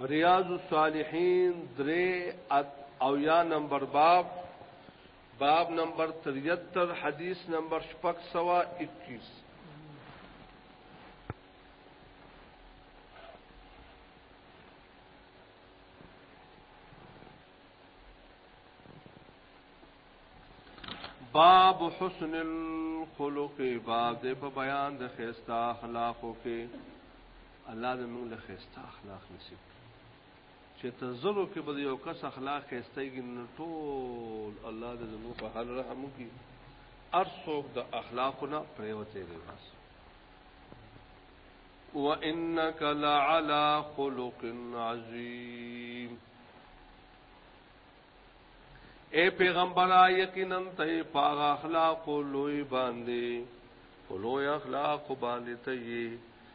ریاض الصالحین درې او یا نمبر باب باب نمبر 73 حدیث نمبر 621 باب حسن الخلق باب دې په بیان د خيستا اخلاقو کې الله دې موږ له خسته اخلاق نصیب کړي چې تر زرو کې به یو کس اخلاق خېستېږي نو ټول الله دې زموږ په حال رحم وکړي هر څوک د اخلاقونه پریوتې دی بس وانك لعلى خلق عظيم اے پیغمبر یقینا ته پاغ اخلاق لوی باندې لوی اخلاق باندې ته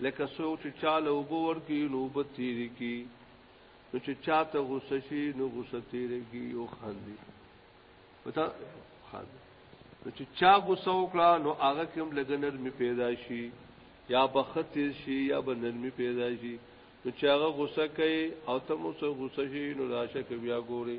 لکه څوک چې چاله وبو ورکی نو وب تیری کی نو چې چاته غوسه شي نو غوسه تیری کی او خاندي پتا خاندي نو چې چا غوسه وکړه نو هغه کوم لګنر می پیدا شي یا بختی شي یا بنرمی پیدا شي نو چې هغه غوسه کوي او تم اوسه غوسه شي نو راشه کوي بیا ګوري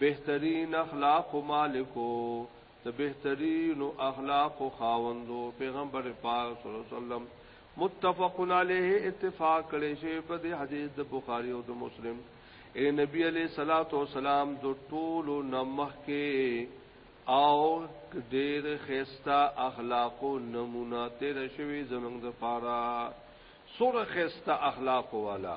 بهترین اخلاقو مالک او د بهترینو اخلاقو خاوند او پیغمبر پاک صلی الله علیه وسلم متفق علیه اتفاق کړي شی په دې حدیث د بخاری او د مسلم اے نبی علیہ الصلات والسلام د ټولو نمخ کې او ډېر خيستا اخلاق او نمونه تیر شوی زمنګ د پاره سور خيستا اخلاق والا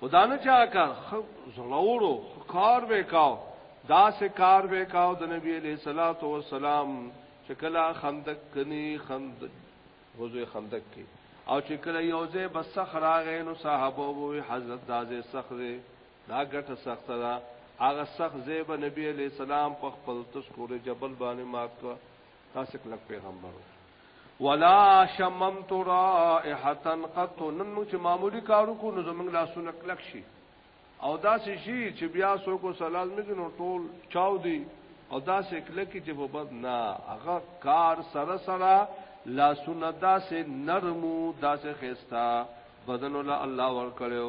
خدا نه چا کار زړورو کار وکاو دا سه کار وکاو د نبی علیہ الصلوۃ والسلام چې کلا خندق کني خند غزوه خندق کې او چې کله یو ځای بس صخره غې نو صحابه وو حضرت دازه صخره دا ګټه سخته ده هغه سخت زیب نبی علیہ السلام په خپل تشکور جبل باندې مات کړ تاسو کلک پیغمبرو ولا شممت رائحه قط نن موږ چې معمولی کارو کو نو زمنګ لاسونه کلک شي او دا شي چې بیا سو کو سلام نه نو ټول چاو دی او دا سې کلک چې په بد نه هغه کار سره سره لاسونه دا سې نرمو دا سې خستا بدن ول الله ور کړو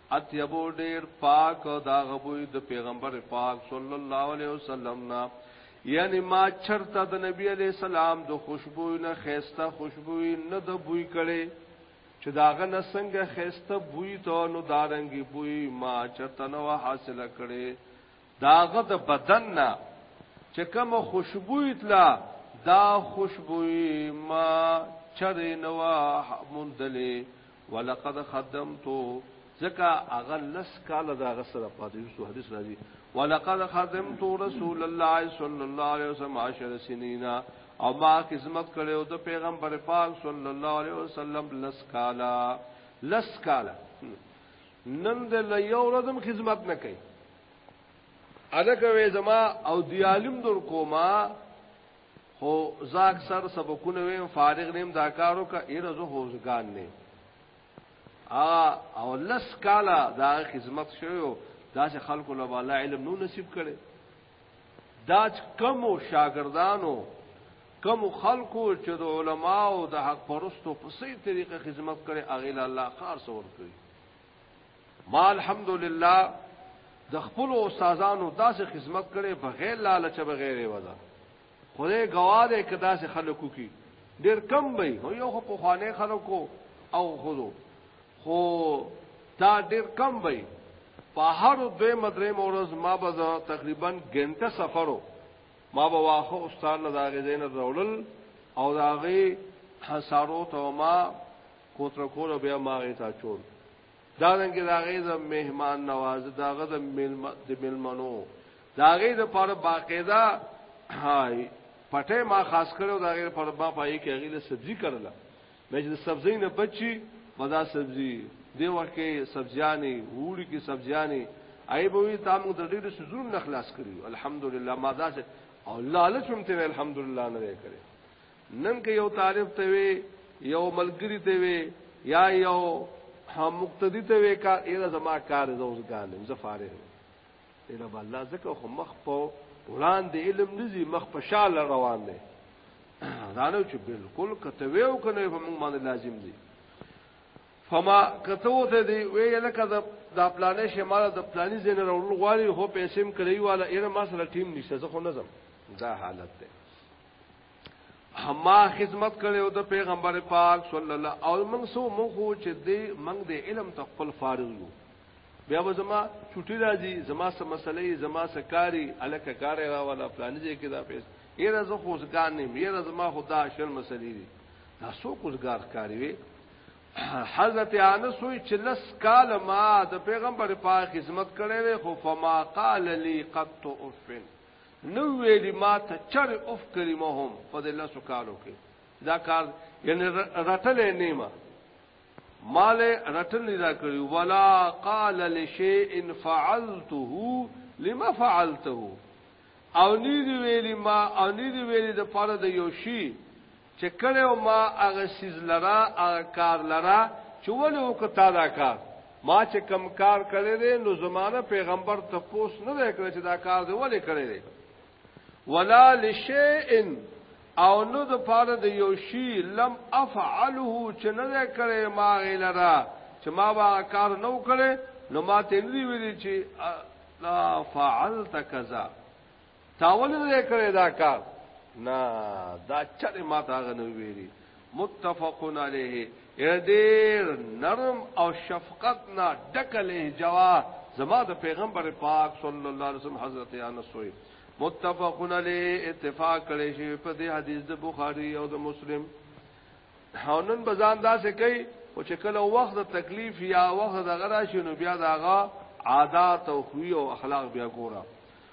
اطیبو ډیر پاک او دا غبوی د پیغمبر پاک صلی الله علیه وسلم نه یعنی ما چرته د نبی علی السلام د خوشبو نه خيسته خوشبو نه د بوی کړي چې داغه نه څنګه خيسته بوی ته نو دارنګي بوی ما چرته نو حاصله کړي د هغه د بدن نه چې کومه خوشبويي تله، دا خوشبويي ما چرې نه وه موندلې، ولقد خدمتو، ځکه هغه لس کاله د هغه سره پاتې شو، حدیث راځي ولقد خدمت رسول الله صلی الله علیه وسلم عشر سنین او ما خدمت کړو د پیغمبر پاک صلی الله علیه وسلم لس کالا لس کالا نن د یو ردم خدمت نه کوي الکه وې زما او دیالم در کوما خو زاک سر سبقونه وې فارغ نیم دا کارو کا ایر زه هوزګان نه ا او لس کالا دا خدمت شوو دا چې خلکو له بالا علم نو نصیب کړي دا کم شاګردانو کم خلکو چې د علما او د حق پرستو په سي طریقه خدمت کړي اغه الله خاص ور کوي ما الحمدلله د خپل استادانو داسې خدمت کړي بغیر لالچ بغیر ودا خدای گواه دې کدا سه خلکو کی ډیر کم وي هو یو خو په خانه خلکو او خودو خو دا ډیر کم وي په هر دوه مدرې مورز ما به تقریبا ګنټه سفرو ما به واخو استاد له داغې زین رولل او داغې حسارو ته ما کوتر کول بیا ما غي تا چول دا رنګ دا غي د مهمان نواز دا غي د ملمنو دا غي د پر باقاعده هاي پټه ما خاص کړو دا غي پر با پای کې غي له سبزي کړله مې د سبزي نه بچي مدا سبزي دی ورکه سبزياني وړي کې سبزياني ای به وي تاسو د ډېر سزون نه خلاص کړیو الحمدلله ما دا او لالچ هم ته الحمدلله نه کړی نن که یو طالب ته وي یو ملګری ته وي یا یو هم مقتدی ته وي کار ایره زما کار زوز غالم زه فارغ ایره الله زکه خو مخ په وړاندې علم نزي مخ په شاله روان دي رانو چې بالکل کته ویو کنه په موږ باندې لازم دي فما کته ته دی وی لکه د د پلانې شمال د پلانې زین راول غواړي هو پیسې م کړی والا ایر ما سره ټیم نشته زه خو نظم دا حالت ده ما خدمت کړو د پیغمبر پاک صلی الله او موږ سو موږ چې دې موږ د علم ته خپل فارغ یو بیا به زما چټی راځي زما سم مسلې زما سکاري الکه کار را ولا پلانې دې کې دا پیس یره زه خوځګان نیم یره زما خدا شل مسلې دي دا سو کوزګار کاری وي حضرت انس وی چې لس کال ما د پیغمبر پاک خدمت کړې خو فما قال لي قط افن نو ویلی ما ته چر اوف کریمه هم په دې لاسو کالو کې دا کار یعنی رټلې نیمه مال رټلې دا کړی ولا قال لشیء فعلته لما فعلته او نی دی ویلی ما او نی دی ویلی د پاره د یو شی چې کړی او ما هغه سیز لرا هغه کار لرا چې ولې وکړ تا دا کار ما چې کم کار کړی دی نو زمانه پیغمبر ته پوس نه دی کړی چې دا کار دی ولې کړی دی ولا لشیء او نو د پاره د یو شی لم افعله چې نه دی کړی ما غیلرا چې ما با کار نو کړی نو ما ته نه ویلي چې لا فعلت کذا تاول نه کړی دا کار نه دا چر ما تا غ نه ویری متفقون علیه ډیر نرم او شفقت نه ډکل جوا زما د پیغمبر پاک صلی الله علیه وسلم حضرت انس وی متفقون علیه اتفاق کړي شی په دې حدیث د بخاری او د مسلم هاونن بزان دا سه کوي او چې کله وخت د تکلیف یا وخت د غرا شنو بیا داغه عادت او خوی او اخلاق بیا ګوره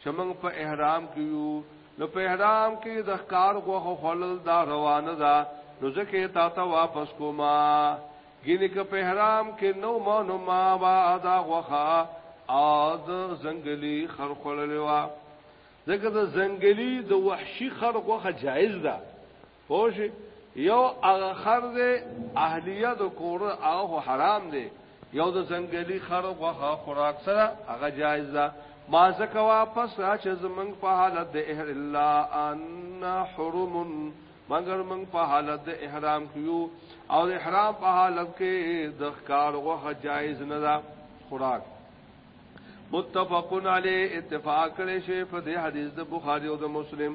چې موږ په احرام کې یو نو په احرام کې د ښکار غوخه خلل دا روانه ده نو ځکه تا ته واپس کوما ګینه کې په احرام کې نو ما نو ما وا دا غوخه او د زنګلی خر خلل وا ځکه د زنګلی د وحشي خر غوخه جایز ده پوش یو هغه خر دی اهلیه د کور هغه حرام دی یو د ځنګلي خر غوخه خوراک سره هغه جایز ده ما زکه واپس را چې زمنګ په حالت د احر الا ان حرم مگر موږ په حالت د احرام کیو او د احرام په حالت کې د ښکار غوخه جایز نه ده خوراک متفقن علی اتفاق کړي شی په دې حدیث د بخاری او د مسلم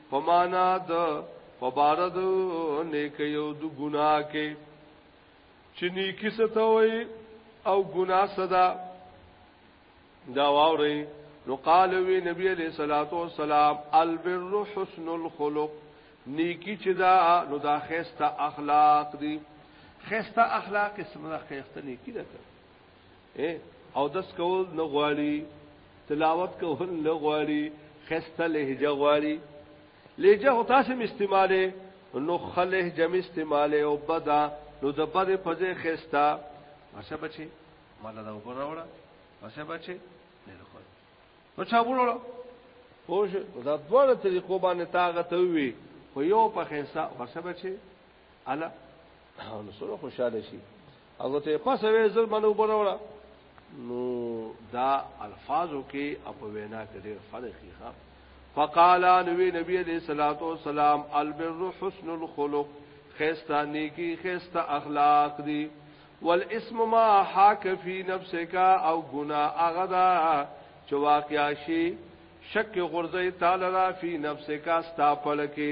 په معنا د په بار د نیکی او د ګناه کې چې نیکی ستوي او ګناه صدا دا واوري نو قال وی نبی علیہ الصلوۃ والسلام البر حسن الخلق نیکی چې دا نو دا خسته اخلاق دي خسته اخلاق اسمه خسته نیکی ده اے او دس کول نه غواړي تلاوت کول نه غواړي خسته لهجه غواړي لهجه هو تاسو استعماله نو خله جم استعماله او بدا نو د بد په ځای خسته ورشه بچي مال دا وګور راوړه ورشه بچي نه خو نو چا وړو پوه دا ډول طریقو باندې تاغه ته وي خو یو په خسته ورشه بچي الا نو سره خوشاله شي هغه ته پس وې زر منو بنوړه نو دا الفاظو کې اپ وینا کې ډېر فرق دی ښا فقال نبی نبی علیہ الصلوۃ والسلام البر حسن الخلق خيستا نیکی خيستا اخلاق دی والاسم ما حاک فی نفسک او گنا اغدا چې واقعا شي شک غرزه تعالی را فی نفسک استا پلکی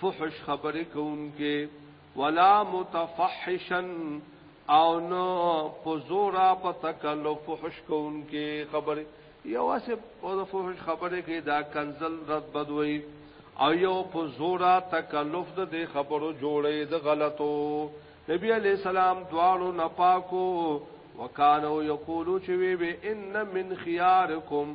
فحش خبرې کوونکې ولا متفحشا او نو پزورا په تکلف فحش کوونکې خبرې یو اسه په فحش خبرې کې دا کنزل رد بدوي او یو په زورا تکلف د خبرو جوړې د غلطو نبی علی السلام دوالو نپاکو وکانو یقولو چې وی ان من خيارکم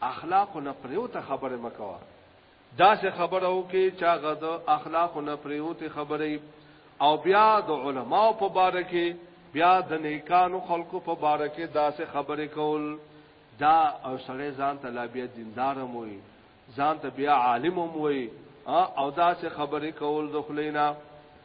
اخلاقو نه پرېوته خبره مه کوه، داسې خبره وکړه چې هغه د اخلاقو نه پرېوتې خبره وي او بیا د علماوو په باره کې، بیا د نېکانو خلکو په باره کې داسې خبرې کول دا او سړی ځان ته لا بیا دیندار هم وایي، ځان ته بیا عالم هم وایي او داسې خبرې کول د خولې نه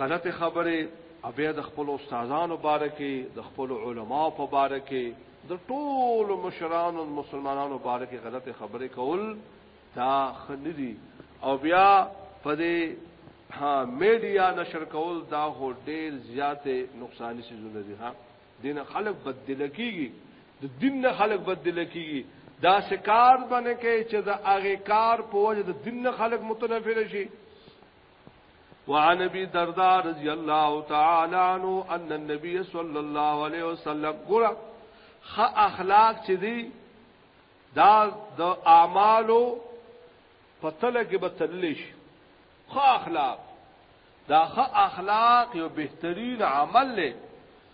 غلط خبره او بیا د خپل استادانو باره کې د خپل علما په باره کې د ټول مشرانو مسلمانانو باره کې غلط خبره کول دا خندي او بیا په دې ها میډیا نشر کول دا هو ډیر زیات نقصان شي زونه دي ها دین خلک بدل کیږي د دین نه خلک بدل کیږي دا شکار باندې کې چې دا هغه کار په وجه د دین نه خلک متنفر شي وعن ابي درداء رضي الله تعالى عنه ان النبي صلى الله عليه وسلم قال خ اخلاق چې دي دا د اعمالو پتل کې بتلش خ اخلاق دا خ اخلاق یو بهترین عمل له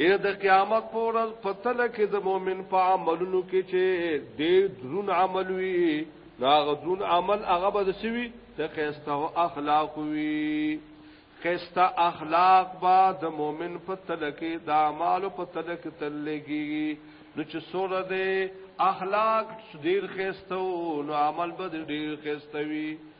اې د قیامت په ورځ په تله کې د مؤمن په عملونو کې چې دې درون عمل وي ناغه درون عمل هغه به سوي د خيسته اخلاق وي خيسته اخلاق با د مؤمن په تله کې د اعمال په تله کې تلګي نو چې سوره دې اخلاق ډیر خيسته نو عمل به ډیر خيسته وي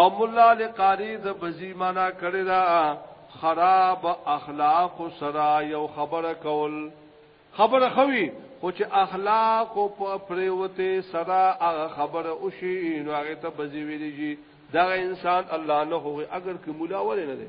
او ملا علی قاری د بزی معنا کړی دا خراب اخلاق سره یو خبره کول خبره خوي خو چې اخلاق او پریوته سره هغه خبره او شی نو هغه ته بزی ویلی شي دا انسان الله نه هوي اگر که مولا ولې نه دی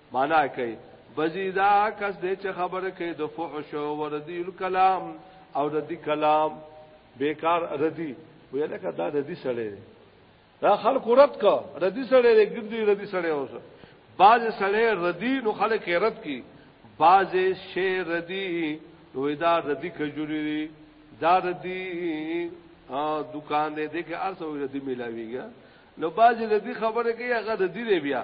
معنا کوي بزی دا کس دې چې خبره کوي د فحش او وردی الکلام او ردی کلام بیکار ردی وی لکه دا ردی سړی دی دا خلق رد کا ردی سړی دی ګردی ردی سړی اوس باز سړی ردی نو خلق رد کی باز شی ردی نو دا ردی کجوري دی دا ردی دکان دی دغه ارسو ردی ملاویږي نو باز ردی خبره کوي هغه ردی دی بیا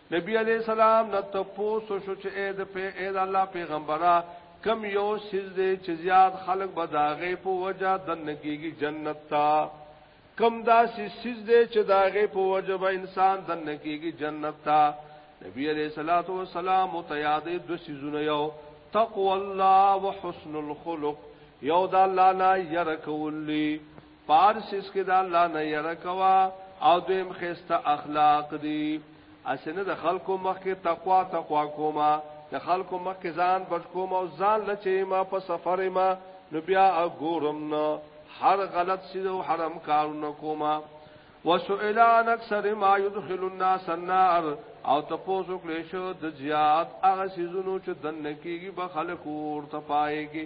نبی علیہ السلام نه تپوس شو چې اې د په اې د الله پیغمبره کم یو سیز دې چې زیات خلق بداغه په وجه د نګيږي جنت تا کم دا سیز دې چې داغه په وجه به انسان د نګيږي جنت تا نبی علیہ الصلوۃ والسلام متیادې د سیزونه یو تقوا الله وحسن الخلق یو د الله نه ير کولی پارسیس کې دا الله نه یره کوا او دویم خسته اخلاق دی اسنه د خلکو مخ کې تقوا تقوا کوما د خلکو مخ کې ځان بچ کوم او ځان لچې ما په سفر ما نو بیا ګورم نه هر غلط سیده او حرام کارونه کوما وسئل عن اکثر ما يدخل الناس النار او تاسو کله شو د زیات هغه سيزونو چې دنه کېږي به خلک ورته پایږي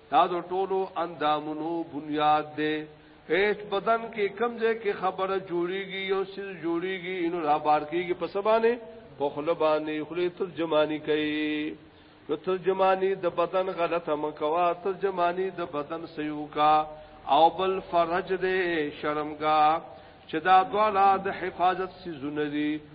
دا د ټولو اندامونو بنیاد دی هیڅ بدن کې کم ځای کې خبره جوړیږي یو سیز جوړیږي نو را بار کیږي په سبانه په خله باندې خله ترجمانی کوي نو ترجمانی د بدن غلطه مکوا ترجمانی د بدن سیو کا او بل فرج دې شرمګا چې دا دواړه د حفاظت سيزونه دي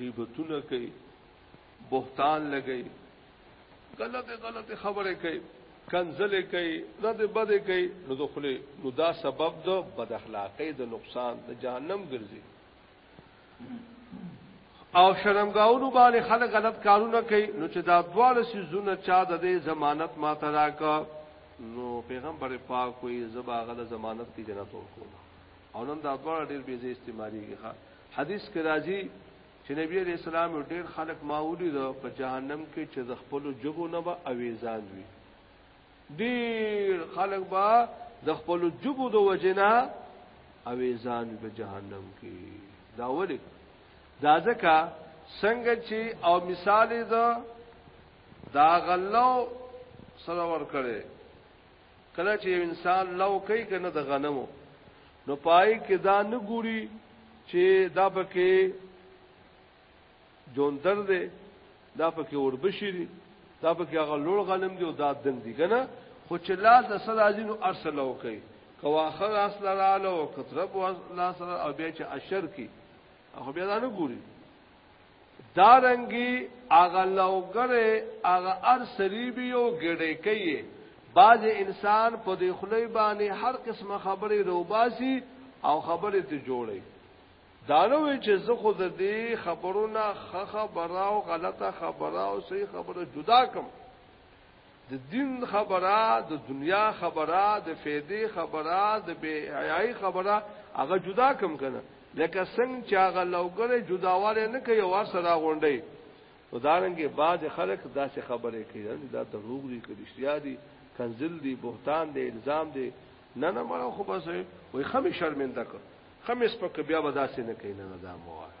غیبتونه کوي بهتان لګي غلطه غلطه خبره کوي کنزله کوي رد بد کوي نو دخله نو دا سبب د بد اخلاقۍ د نقصان د جهنم ګرځي او شرمګاونو باندې خلک غلط کارونه کوي نو چې دا دواله سيزونه چا د دې ضمانت ما تراکا نو پیغمبر پاک وي زبا غل ضمانت کی جنت ورکوم او نن دا دوه ډیر به زی استعمالیږي ها حدیث کې راځي چې نبی علیہ السلام ډیر خلک ما ولید په جهنم کې چې د خپل جبو نه به اویزان وي ډیر خلک با د خپل جبو د وجنا اویزان په جهنم کې دا ولې دا ځکه څنګه چې او مثال دا دا غلو سره ور کړی کله چې انسان لو کوي کنه د غنمو نو پای کې دا نه ګوري چې دا پکې جوندر دی دا پکې اوربشي دی دا پکې هغه لوړ غنم دی او دا دن دی کنه خو چې لاس د صد ازینو ارسل لو کوي کواخر اصل لاله او کترب لاس او بیا چې اشر کی هغه بیا نه ګوري دارنګي هغه لوګره هغه ار سریبي او ګډې کوي باز انسان په دې خلی باندې هر قسمه خبرې روباسي او خبرې ته جوړي دانوې چې زه خو د دې خبرونه خخه براو غلطه خبره او صحیح خبره جدا کوم د دین خبره د دنیا خبره د فیدې خبره د بے حیاي خبره هغه جدا کم کنه لکه څنګه چې هغه لوګره جداواله نه کوي او سره غونډي ودارنګه بعد خلک داسې خبره کوي یعنی دا دروغ دي کلیشتیا دي کنزل دي بهتان دي الزام دي نه نه مړ خو بس وي خمه شرمنده کړ خمه سپک بیا به داسې نه کوي نه دا مواره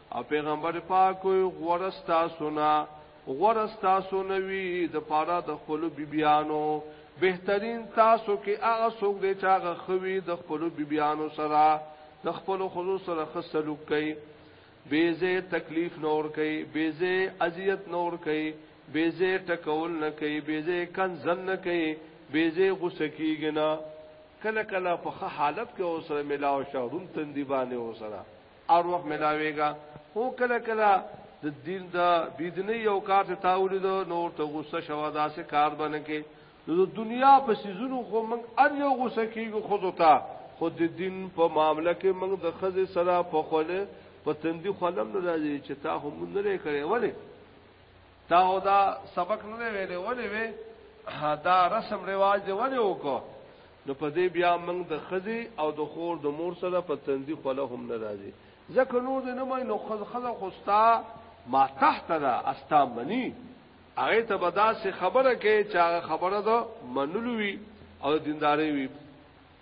او پیغمبر پاک وی غوړه ستاسو نه غوړه ستاسو نه وی د پاره د خپل بیبیانو بهترین تاسو کې هغه څوک دی چې هغه خوي د خپل بیبیانو سره د خپل خزو سره خصلوک کوي بیزه تکلیف نور کوي بیزه اذیت نور کوي بیزه ټکول نه کوي بیزه کنزل نه کوي بیزه غوسه کیږي نه کله کله په حالت کې اوسره ملاو شو روم تندی باندې اوسره هر وخت ملاويږي خو کله کله د دین د بيدنې یو کار ته تاولید نو ته غوسه شو داسې کار باندې کې نو د دنیا په سيزونو خو موږ ار یو غوسه کیږو خود ته خو د دین په معاملې کې موږ د خزې سره په خوله په تندي خلم نه راځي چې تا هم نه لري کړې ولې دا او دا سبق نه دی ویلې ولې وې دا رسم رواج دی ولې وکړو نو په دې بیا موږ د خزي او د خور د مور سره په تندي خوله هم نه راځي ځکه نور دې نه مې نو خز خزه خوستا ما تحت دا استا منی هغه ته بداسه خبره کې چې هغه خبره ده منلوي او دینداري وي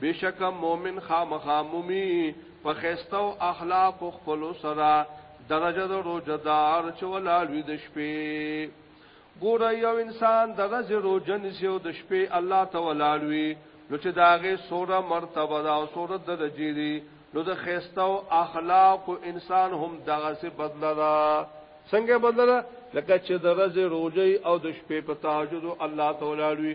بشکه مومن خامخا مومی په خسته او اخلاق خپل سره درجه د روزدار چې ولالوی د شپې ګور یو انسان د ورځې روزن سیو د شپې الله تعالی لوی نو چې داغه سوره مرتبه دا او سوره درجه دي نو د خسته او اخلاق او انسان هم دغه څه بدلا دا څنګه بدلا لکه چې د ورځې روزي او د شپې په تهجد الله تعالی لوی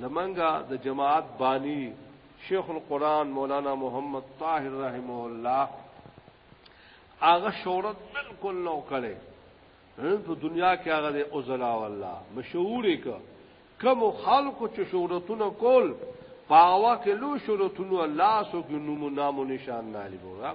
زمنګا د جماعت بانی شیخ القرآن مولانا محمد طاهر رحمه الله هغه شهرت بالکل نو کړي په دنیا کې هغه د اوزلا والله مشهور ک کم خلکو چې شهرتونه کول پاوا کې لو شهرتونه الله سو کې نمونه مو نشان نه لګو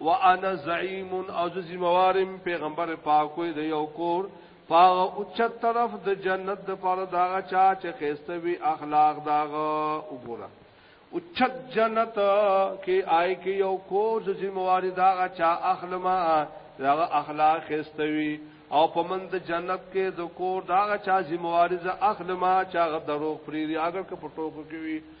وانا زعیم او ز زموارم پیغمبر پاک وي د یو کور پاغه اوچت طرف د جنت د پاره داغه چا چې خسته وي اخلاق داغه وګوره اوچت جنت کې آی کې یو کور ز زمواري داغه چا اخلما داغه اخلاق خسته وي او په من د جنت کې د کور داغه چا زمواري ز اخلما چا دروغ پریری اگر که پټو کوي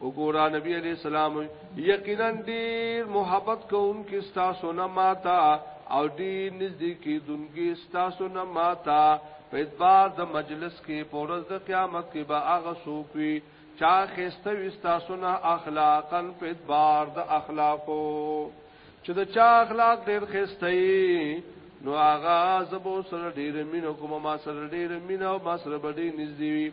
وګورا نبی علیہ السلام یقینا ډیر محبت کوونکی تاسو نه ماتا او ډیر نږدې کیدونکی تاسو نه ماتا په اعتبار د مجلس کې پورز د قیامت کې به هغه سوکوي چا خسته وي تاسو نه اخلاقا په اعتبار د اخلاقو چې د چا اخلاق ډیر خسته نو هغه زبو سره ډیر مینه کوم ما سره ډیر مینه او ما سره ډیر نږدې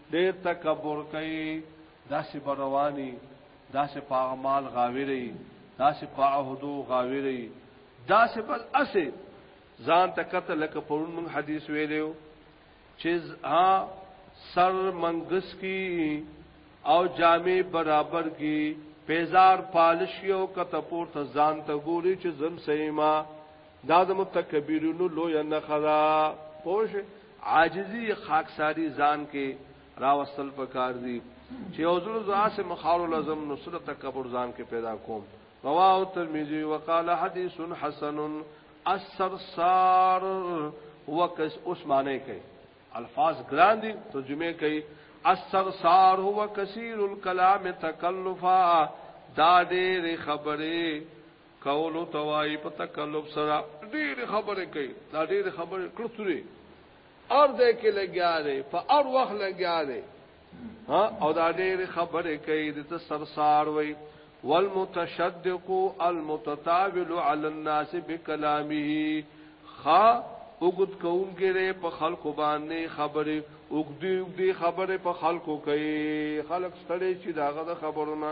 ډیر تکبر کوي داسې به رواني داسې په اعمال غاویري داسې په عهدو غاویري داسې بل اسه ځان ته کته لکه پرون موږ حدیث ویلو چې ها سر منګس کی او جامع برابر کی پیزار پالشیو کته پورته ځان ته ګوري چې زم سیما دا د متکبرینو لوی نه خدا پوش عاجزی خاکساری ځان کې راوستل پکار دي چې حضور زاسه مخاور لازم نو سره تکبر ځان کې پیدا کوم رواه ترمذی وقال حدیث حسن السرسار هو کس عثمانه کوي الفاظ ګران دي ترجمه کوي السرسار هو کثیر الكلام تکلفا دا ډېر خبره کولو ته وایي په تکلف سره ډېرې خبرې کوي دا ډېرې خبرې کړتورې هر ځای کې لګیا دی په هر وخت لګیا دی او دا ډېرې خبرې کوي د ته سرسار وایي والمتشدق المتطاول على الناس بكلامه خا وګد کوونګره په خلکو باندې خبرې وګدي وګدي خبرې په خلکو کوي خلک ستړي چې داغه خبرونه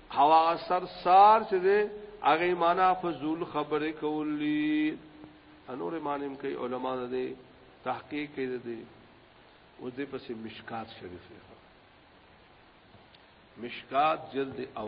هوا سر سار چې دې هغه معنا فزول خبرې کولی انور مانم کوي علما دې تحقیق کوي دې او دې پسې مشکات شریف مشکات جلد او